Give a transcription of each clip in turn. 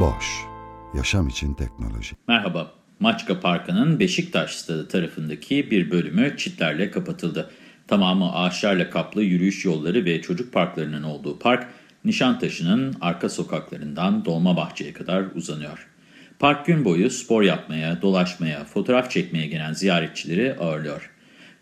Boş, yaşam için teknoloji. Merhaba, Maçka Parkı'nın Beşiktaş stadı tarafındaki bir bölümü çitlerle kapatıldı. Tamamı ağaçlarla kaplı yürüyüş yolları ve çocuk parklarının olduğu park, Nişantaşı'nın arka sokaklarından Dolmabahçe'ye kadar uzanıyor. Park gün boyu spor yapmaya, dolaşmaya, fotoğraf çekmeye gelen ziyaretçileri ağırlıyor.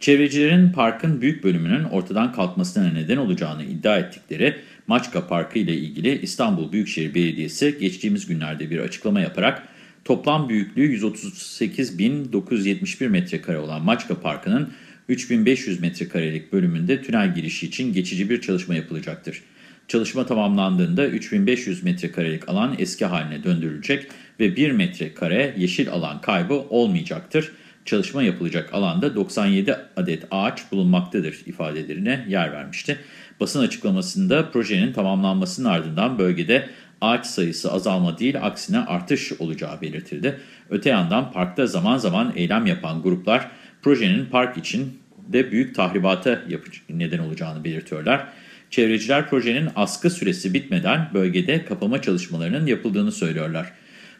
Çevrecilerin parkın büyük bölümünün ortadan kalkmasına neden olacağını iddia ettikleri Maçka Parkı ile ilgili İstanbul Büyükşehir Belediyesi geçtiğimiz günlerde bir açıklama yaparak toplam büyüklüğü 138.971 metrekare olan Maçka Parkı'nın 3500 metrekarelik bölümünde tünel girişi için geçici bir çalışma yapılacaktır. Çalışma tamamlandığında 3500 metrekarelik alan eski haline döndürülecek ve 1 metrekare yeşil alan kaybı olmayacaktır. Çalışma yapılacak alanda 97 adet ağaç bulunmaktadır ifadelerine yer vermişti. Basın açıklamasında projenin tamamlanmasının ardından bölgede ağaç sayısı azalma değil aksine artış olacağı belirtildi. Öte yandan parkta zaman zaman eylem yapan gruplar projenin park için de büyük tahribata neden olacağını belirtiyorlar. Çevreciler projenin askı süresi bitmeden bölgede kapama çalışmalarının yapıldığını söylüyorlar.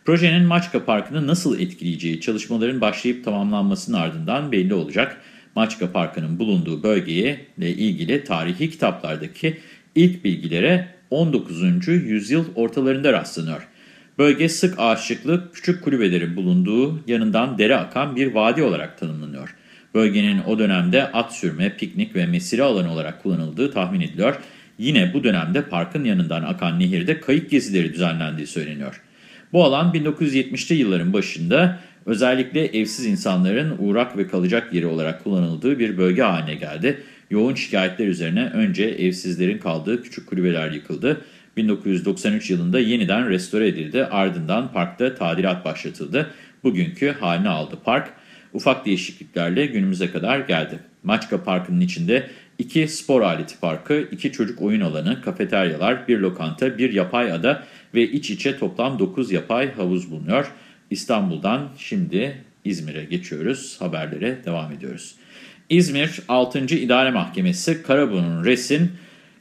Projenin Maçka Parkı'nı nasıl etkileyeceği çalışmaların başlayıp tamamlanmasının ardından belli olacak. Maçka Parkı'nın bulunduğu bölgeye ile ilgili tarihi kitaplardaki ilk bilgilere 19. yüzyıl ortalarında rastlanıyor. Bölge sık ağaçlıklı küçük kulübelerin bulunduğu yanından dere akan bir vadi olarak tanımlanıyor. Bölgenin o dönemde at sürme, piknik ve mesire alanı olarak kullanıldığı tahmin ediliyor. Yine bu dönemde parkın yanından akan nehirde kayık gezileri düzenlendiği söyleniyor. Bu alan 1970'li yılların başında özellikle evsiz insanların uğrak ve kalacak yeri olarak kullanıldığı bir bölge haline geldi. Yoğun şikayetler üzerine önce evsizlerin kaldığı küçük kulübeler yıkıldı. 1993 yılında yeniden restore edildi. Ardından parkta tadilat başlatıldı. Bugünkü haline aldı park. Ufak değişikliklerle günümüze kadar geldi. Maçka Parkı'nın içinde iki spor aleti parkı, iki çocuk oyun alanı, kafeteryalar, bir lokanta, bir yapay ada ve iç içe toplam 9 yapay havuz bulunuyor. İstanbul'dan şimdi İzmir'e geçiyoruz. Haberlere devam ediyoruz. İzmir 6. İdare Mahkemesi Karaburun Res'in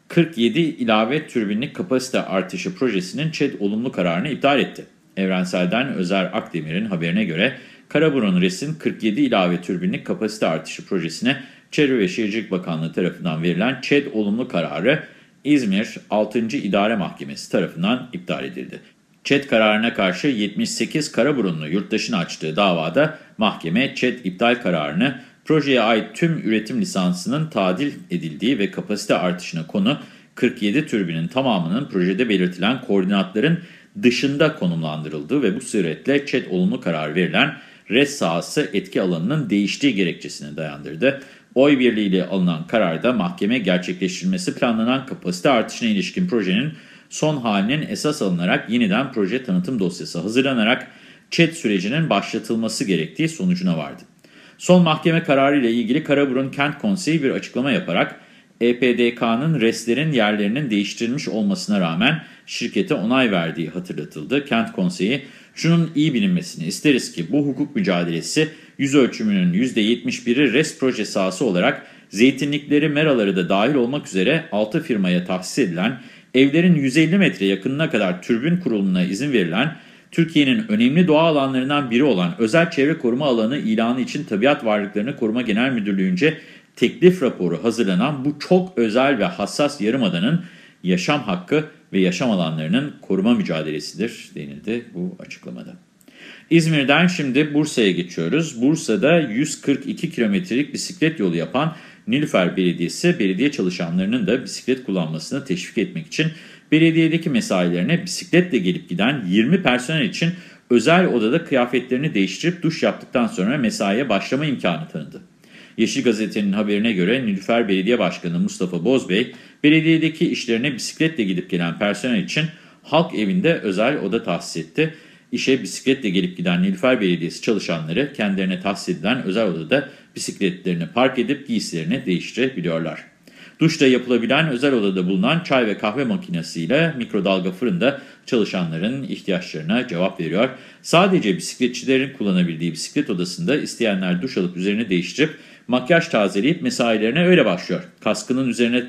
47 ilave türbinlik kapasite artışı projesinin ÇED olumlu kararını iptal etti. Evrensel'den Özer Akdemir'in haberine göre Karaburun Res'in 47 ilave türbinlik kapasite artışı projesine Çevre ve Şehircilik Bakanlığı tarafından verilen ÇED olumlu kararı İzmir 6. İdare Mahkemesi tarafından iptal edildi. ÇED kararına karşı 78 Karaburunlu yurttaşın açtığı davada mahkeme ÇED iptal kararını projeye ait tüm üretim lisansının tadil edildiği ve kapasite artışına konu 47 türbinin tamamının projede belirtilen koordinatların dışında konumlandırıldığı ve bu suretle ÇED olumlu karar verilen res sahası etki alanının değiştiği gerekçesine dayandırdı. Oy birliğiyle alınan kararda mahkeme gerçekleştirilmesi planlanan kapasite artışına ilişkin projenin son halinin esas alınarak yeniden proje tanıtım dosyası hazırlanarak ÇED sürecinin başlatılması gerektiği sonucuna vardı. Son mahkeme kararı ile ilgili Karaburun Kent Konseyi bir açıklama yaparak EPDK'nın reslerin yerlerinin değiştirilmiş olmasına rağmen şirkete onay verdiği hatırlatıldı. Kent Konseyi şunun iyi bilinmesini isteriz ki bu hukuk mücadelesi yüz ölçümünün %71'i res proje sahası olarak zeytinlikleri, meraları da dahil olmak üzere 6 firmaya tahsis edilen, evlerin 150 metre yakınına kadar türbün kurulumuna izin verilen, Türkiye'nin önemli doğa alanlarından biri olan özel çevre koruma alanı ilanı için Tabiat Varlıklarını Koruma Genel Müdürlüğü'nce teklif raporu hazırlanan bu çok özel ve hassas yarımadanın yaşam hakkı ve yaşam alanlarının koruma mücadelesidir denildi bu açıklamada. İzmir'den şimdi Bursa'ya geçiyoruz. Bursa'da 142 kilometrelik bisiklet yolu yapan Nilüfer Belediyesi, belediye çalışanlarının da bisiklet kullanmasını teşvik etmek için belediyedeki mesailerine bisikletle gelip giden 20 personel için özel odada kıyafetlerini değiştirip duş yaptıktan sonra mesaiye başlama imkanı tanıdı. Yeşil Gazete'nin haberine göre Nilüfer Belediye Başkanı Mustafa Bozbey belediyedeki işlerine bisikletle gidip gelen personel için halk evinde özel oda tahsis etti. İşe bisikletle gelip giden Nilüfer Belediyesi çalışanları kendilerine tahsis edilen özel odada bisikletlerini park edip giysilerini değiştirebiliyorlar. Duşta yapılabilen özel odada bulunan çay ve kahve makinesiyle mikrodalga fırında çalışanların ihtiyaçlarına cevap veriyor. Sadece bisikletçilerin kullanabildiği bisiklet odasında isteyenler duş alıp üzerine değiştirip makyaj tazeleyip mesailerine öyle başlıyor. Kaskının üzerine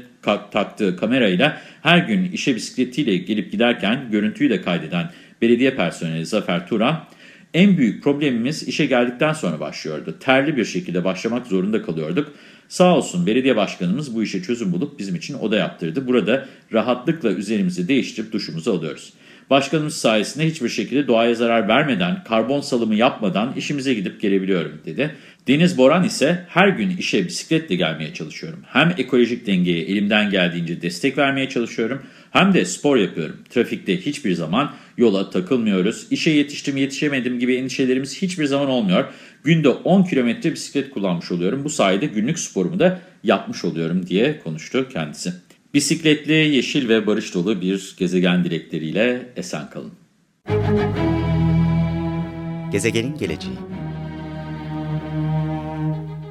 taktığı kamerayla her gün işe bisikletiyle gelip giderken görüntüyü de kaydeden belediye personeli Zafer Turan, en büyük problemimiz işe geldikten sonra başlıyordu. Terli bir şekilde başlamak zorunda kalıyorduk. Sağ olsun belediye başkanımız bu işe çözüm bulup bizim için oda yaptırdı. Burada rahatlıkla üzerimizi değiştirip duşumuzu alıyoruz. Başkanımız sayesinde hiçbir şekilde doğaya zarar vermeden, karbon salımı yapmadan işimize gidip gelebiliyorum dedi. Deniz Boran ise her gün işe bisikletle gelmeye çalışıyorum. Hem ekolojik dengeye elimden geldiğince destek vermeye çalışıyorum hem de spor yapıyorum. Trafikte hiçbir zaman yola takılmıyoruz. İşe yetiştim yetişemedim gibi endişelerimiz hiçbir zaman olmuyor. Günde 10 kilometre bisiklet kullanmış oluyorum. Bu sayede günlük sporumu da yapmış oluyorum diye konuştu kendisi. Bisikletli, yeşil ve barış dolu bir gezegen dilekleriyle esen kalın. Gezegenin geleceği